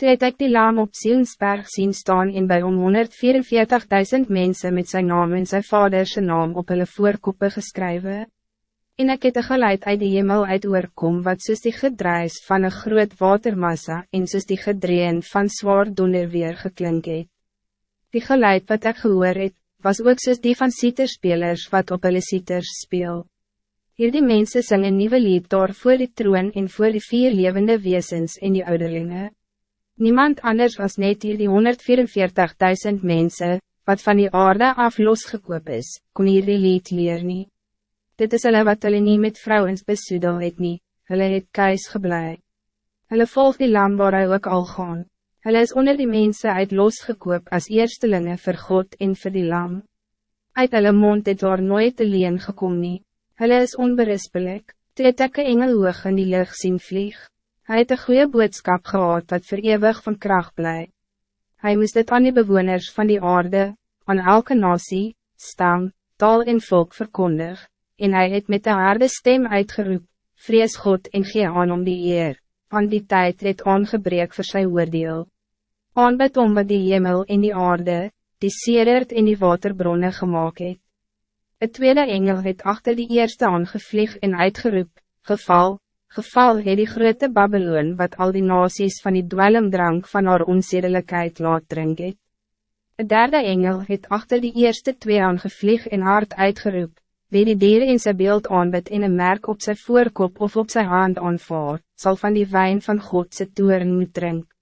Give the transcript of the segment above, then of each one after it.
Toe het ek die lam op Sionsberg zien staan en bij om 144.000 mensen met zijn naam en zijn vaderse naam op hulle voorkoppe geskrywe. En ek het een geluid uit die hemel uit oorkom wat soos die gedruis van een groot watermassa en soos die gedreen van zwaar donderweer geklink het. Die geluid wat ik gehoor het, was ook soos die van sieterspelers wat op hulle sieters speel. Hierdie mense sing een nieuwe lied daar voor die troon en voor die vier levende wezens en die ouderlinge. Niemand anders was net hier die 144.000 mensen, wat van die aarde af losgekoop is, kon hier die lied leer nie. Dit is hulle wat hulle nie met vrouwens besoedel het nie, hulle het kuis geblei. Hulle volg die lam waar hy ook al gaan. Hulle is onder die mensen uit losgekoop als eerstelinge vir God en vir die lam. Uit hulle mond het daar nooit te leen gekom nie. Hulle is onberispelijk, toe het ek een engel hoog in die lucht sien vlieg. Hij het een goede boodskap gehad wat voor eeuwig van kracht blij. Hij moest dit aan die bewoners van die aarde, aan elke nasie, stam, taal en volk verkondig, en hij het met de harde stem uitgeroep, vrees God en gee aan om die eer aan die tijd het aangebreek vir sy oordeel. Aanbid om wat die hemel en die aarde, die sedert en die waterbronne gemaakt het. Het tweede engel het achter die eerste aangevlieg en uitgeroep, geval, geval het die grote Babylon wat al die nasies van die dwellingdrank van haar onzedelijkheid laat drink het. Het derde engel het achter die eerste twee aangevlieg en hard uitgeroep, Wie die dier in zijn beeld aanbid en een merk op zijn voorkop of op zijn hand aanvaar, zal van die wijn van God zijn toeren moet drink.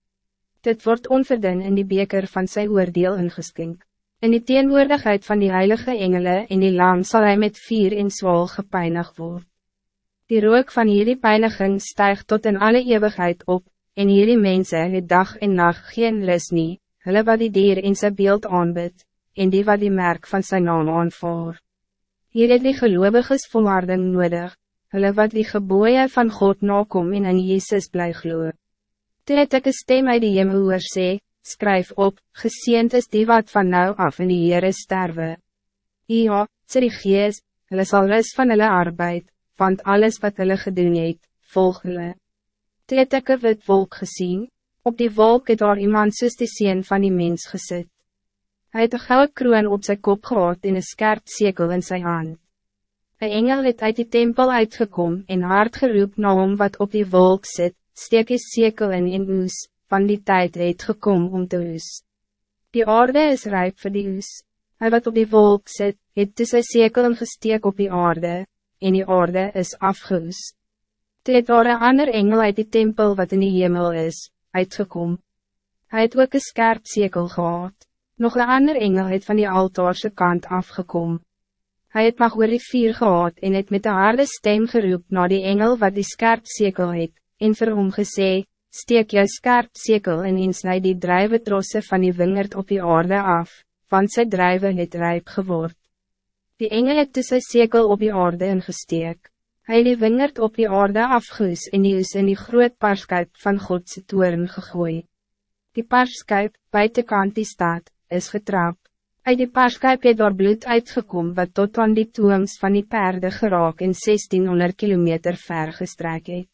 Dit wordt onverdun in die beker van zijn oordeel ingeskink. In die teenwoordigheid van die heilige engelen in die lam zal hij met vier in zwaal gepeinig worden. Die rook van hierdie peiniging stijgt tot in alle eeuwigheid op, en hierdie mense het dag en nacht geen lus nie, hulle wat die dier in zijn beeld aanbid, en die wat die merk van zijn naam aanvaar. Hier het die geloviges volharding nodig, hulle wat die geboeien van God nakom en in Jezus bly glo. Toe het ek een stem uit die hemel hoor sê, skryf op, geseend is die wat van nou af in die Heere sterwe. Ja, sê die gees, hulle sal ris van hulle arbeid, want alles wat hulle gedoen het, volg hulle. Toe het ek een wit wolk gezien, op die wolk het daar iemand soos die sien van die mens gezet. Hij het een gouden kroon op zijn kop gehad en een scherp sekel in zijn hand. Een engel het uit die tempel uitgekomen en hard geroep na hom wat op die wolk zit, steek is sekel in in oes, van die tijd het gekom om te oes. Die aarde is rijp voor die oes. Hij wat op die wolk zit, het dus sy sekel gesteek op die aarde, en die aarde is afgeoes. Toe het daar een ander engel uit die tempel wat in die hemel is, uitgekom. Hij het ook een scherp sekel gehad. Nog een ander engel het van die altaarse kant afgekom. Hij het mag oor die vier gehad en het met de harde stem geroep na die engel wat die skerp sekel het, en vir hom gesê, steek jou skerp sekel en insnijd die drijven trosse van die wingerd op die aarde af, want sy drijven het rijp geword. Die engel het tussen sekel op die aarde ingesteek. Hij die wingerd op die aarde afgoes en die is in die groot paarskuip van Godse toren gegooi. Die paarskuip, buitenkant die staat, is getrap. Uit die paarskuip het daar bloed uitgekom wat tot aan die toems van die perde geraak en 1600 kilometer ver gestrek het.